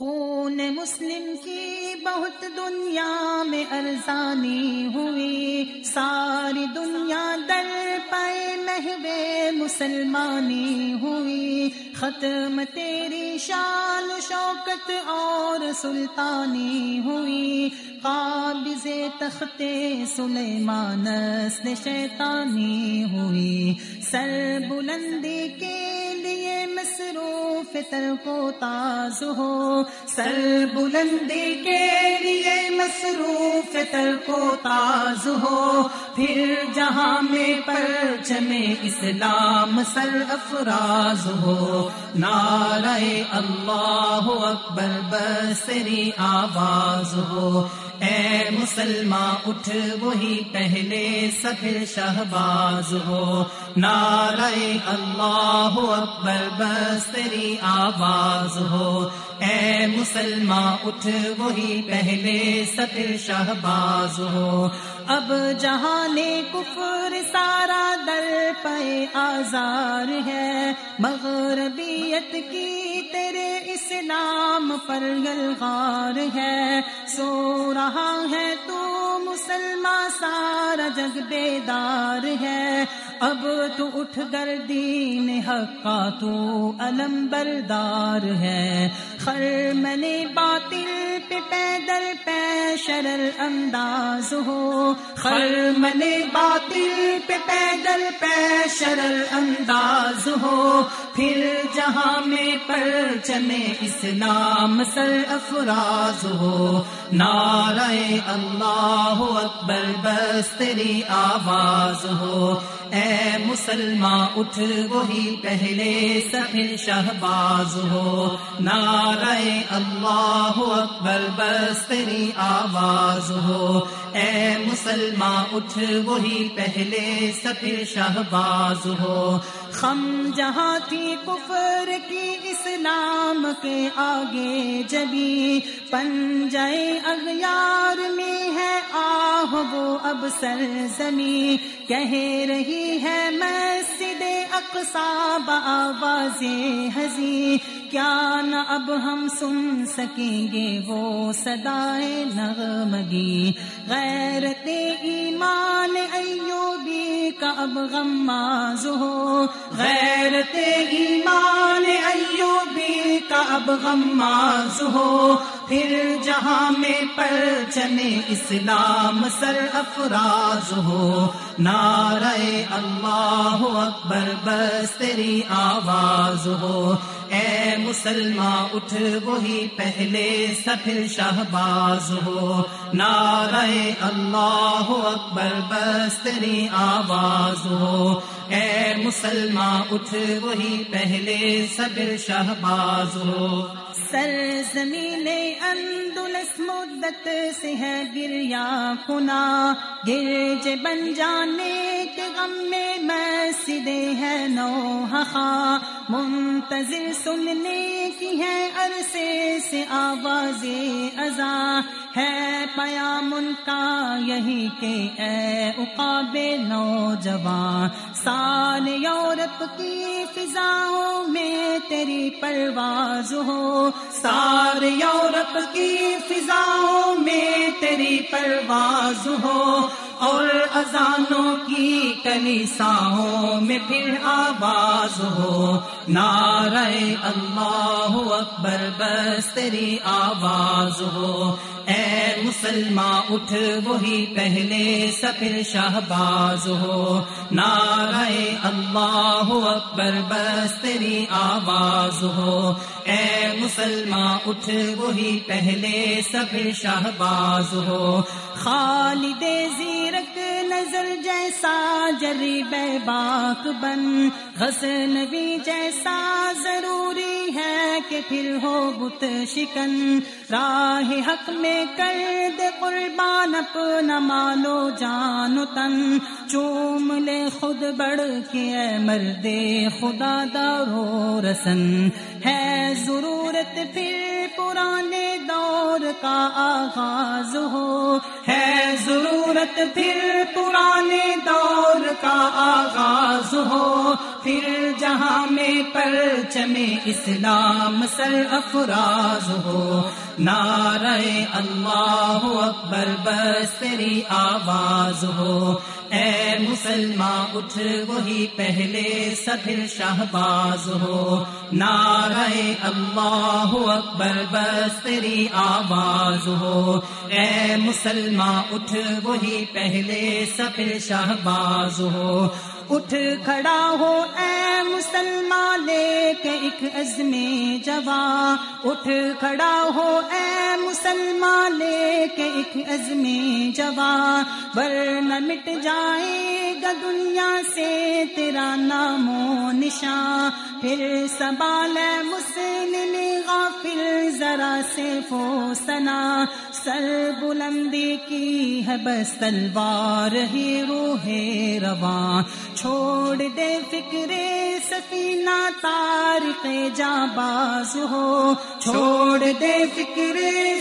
خون مسلم کی بہت دنیا میں ارزانی ہوئی۔ ساری دنیا در پائے محو مسلمانی ہوئی۔ ختم تیری شان، شوکت اور سلطانی ہوئی۔ قابض تخت سلیمانس شیطانی ہوئی۔ سر بلندی کے لیے مصروف تر کو تاز ہو۔ سر بلندی کے لیے مصروف تر کو تاز ہو۔ پھر جہاں میں پر چمے اسلام سر افراز ہو۔ نعرہ اللہ اکبر بسری آواز ہو۔ اے مسلمان، اٹھ وہی پہلے سفر شہباز ہو۔ نعرہ اللہ اکبر بس تیری آواز ہو۔ اے مسلمان، اٹھ وہی پہلے سفر شہباز ہو۔ اب جہان کفر سارا در پے آزار ہے۔ مغربیت کی تیرے اسلام پر گلغار ہے۔ سو رہا ہے تو مسلمان سارا جگ بیدار ہے۔ اب تو اٹھ کر دین حقا تو علم بردار ہے۔ خر میں باطل پہ پیدل پہ شرر انداز ہو۔ خر میں باطل پہ پیدل پہ شرر انداز ہو۔ پھر جہاں میں پر چمے اسلام سر افراز ہو۔ نعرہ اللہ اکبر بس تیری آواز ہو۔ اے مسلمان، اٹھ وہی پہلے سفل شہباز ہو۔ نعرہ اللہ اکبر بس تیری آواز ہو۔ اے مسلمان، اٹھ وہی پہلے سفر شہباز ہو۔ خم جہاں تھی کفر کی اسلام کے آگے جبی پنجے اغیار میں ہے آہ وہ اب سر زمیں کہہ رہی ہے میں دے اقصا بآواز ہزی کیا نہ اب ہم سن سکیں گے وہ سدائے نغمگی؟ غیرت ایمان ایوبی کا اب غماز ہو غیرت ایمان ایوبی کا اب غماز ہو۔ پھر جہاں میں پر چنے اسلام سر افراز ہو۔ نعرہ اللہ اکبر بس تیری آواز ہو۔ اے مسلمان، اٹھ وہی پہلے سفر شہباز ہو۔ نعرہ اللہ اکبر بس تیری آواز ہو۔ اے مسلمان اٹھ وہی پہلے سفر شہباز ہو۔ سر زمین اندلس مدت سے ہے گریا کنا گرج بن جانے کے غم میں مسجدے ہے نو منتظر سننے کی ہے عرصے سے آواز ازا ہے پیام ان کا یہی کہ اے اقاب نوجوان۔ سال یورپ کی فضاؤں میں تیری پرواز ہو۔ سار یورپ کی فضاؤں میں تیری پرواز ہو۔ اور اذانوں کی کلیساؤں میں پھر آواز ہو۔ نعرہ اللہ اکبر، بس تیری آواز ہو۔ اے مسلمان اٹھ وہی پہلے سفر شہباز ہو۔ نعرہ اللہ اکبر، بس تیری آواز ہو۔ اے مسلمان، اٹھ وہی پہلے سفر شہباز ہو۔ خالد زیر نظر جیسا جری بے باک بن غسل بھی جیسا ضروری ہے کہ پھر ہو بت شکن۔ راہ حق میں کر دے قربان اپنا مالو جان تن۔ چوم لے خود بڑھ کے اے مرد خدا دارو رسن۔ ہے ضرورت پھر پرانے کا آغاز ہو ہے ضرورت پھر پرانے دور کا آغاز ہو پھر جہاں میں پرچم اسلام سر افراز ہو نعرہ اللہ اکبر بس تیری آواز ہو اے مسلمان، اٹھ وہی پہلے سفر شہباز ہو۔ نعرہ اللہ اکبر بس تیری آواز ہو۔ اے مسلمان، اٹھ وہی پہلے سفر شہباز ہو۔ اٹھ کھڑا ہو، اے مسلمان لے کے ایک عزم جوان۔ اٹھ کھڑا ہو، اے مسلمان لے کے ایک عزم جوان۔ ورنہ مٹ جائے گا دنیا سے تیرا نام و نشان۔ پھر سبال مسلم غافل ذرا سے فو سنا سر بلندی کی ہے بس تلوار، ہی روح رواں۔ چھوڑ دے فکر سفینہ تارق جا باز ہو۔ چھوڑ دے فکر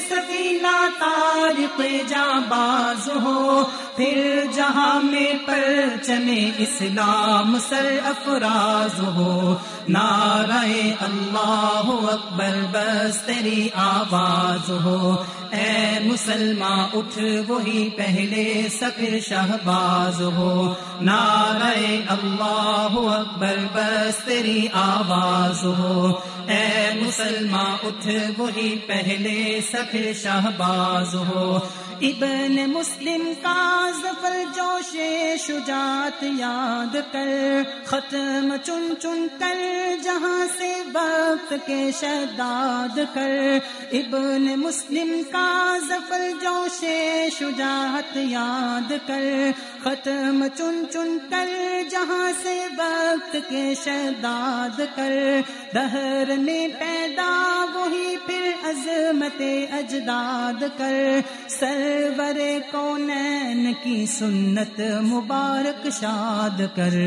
سفینہ تارق جا باز ہو۔ پھر جہاں میں پر چنے اسلام سر افراز ہو، نعرہ اللہ اکبر بس تیری آواز ہو۔ اے مسلمان، اٹھ وہی پہلے سفر شہباز ہو۔ نعرہ اللہ اکبر بس تیری آواز ہو۔ اے مسلمان اٹھ، وہی پہلے سفر شہباز ہو۔ ابن مسلم کا ظفر جوش شجاعت یاد کر۔ ختم چن چن کر، جہاں سے وقت کے شداد کر۔ ابن مسلم کا ظفر جوش شجاعت یاد کر۔ ختم چن چن کر، جہاں سے وقت کے شداد کر۔ دہر میں پیدا وہی پھر عظمت اجداد کر سرور کونین کی سنت مبارک شاد کر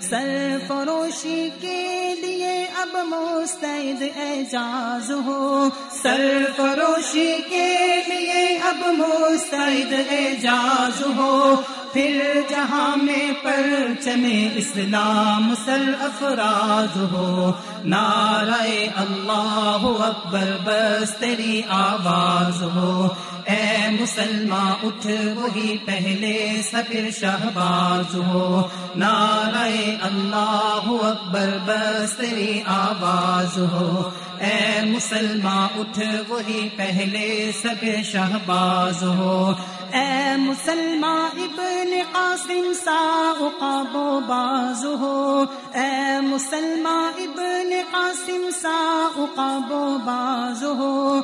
سر فروشی کے لیے اب مستعد اعجاز ہو سر فروشی کے لیے اب مستعد اعجاز ہو پھر جہاں میں پر چمے اسلام سر افراز ہو، نعرہ اللہ اکبر بس تیری آواز ہو۔ اے مسلمان، اٹھ وہی پہلے سفر شہباز ہو۔ نعرہ اللہ اکبر بس تیری آواز ہو۔ اے مسلمان اٹھ وہی پہلے سب شہباز ہو۔ اے مسلمان ابن قاسم سا اقاب و باز ہو۔ اے مسلمان ابن قاسم سا اقاب و باز ہو۔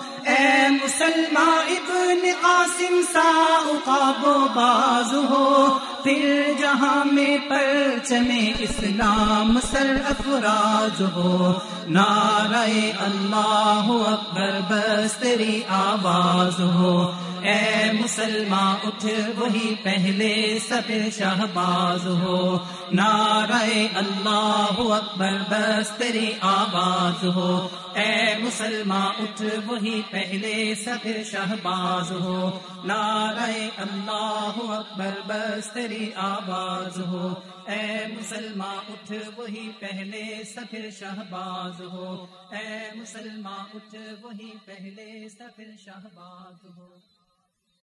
مسلمان ابن قاسم سا اقاب و باز ہو۔ پھر جہاں میں پرچم اسلام سر افراز ہو۔ نعرہ اللہ اکبر بس تیری آواز ہو۔ اے مسلمان اٹھ وہی پہلے سب شہباز ہو۔ نعرہ اللہ اکبر، بس تیری آواز ہو۔ اے مسلمان اٹھ وہی پہلے سب شہباز ہو۔ نعرہ اللہ اکبر، بس تیری آواز ہو۔ اے مسلمان اٹھ وہی پہلے سفر شہباز ہو۔ اے مسلمان اٹھ وہی پہلے سفر شہباز ہو۔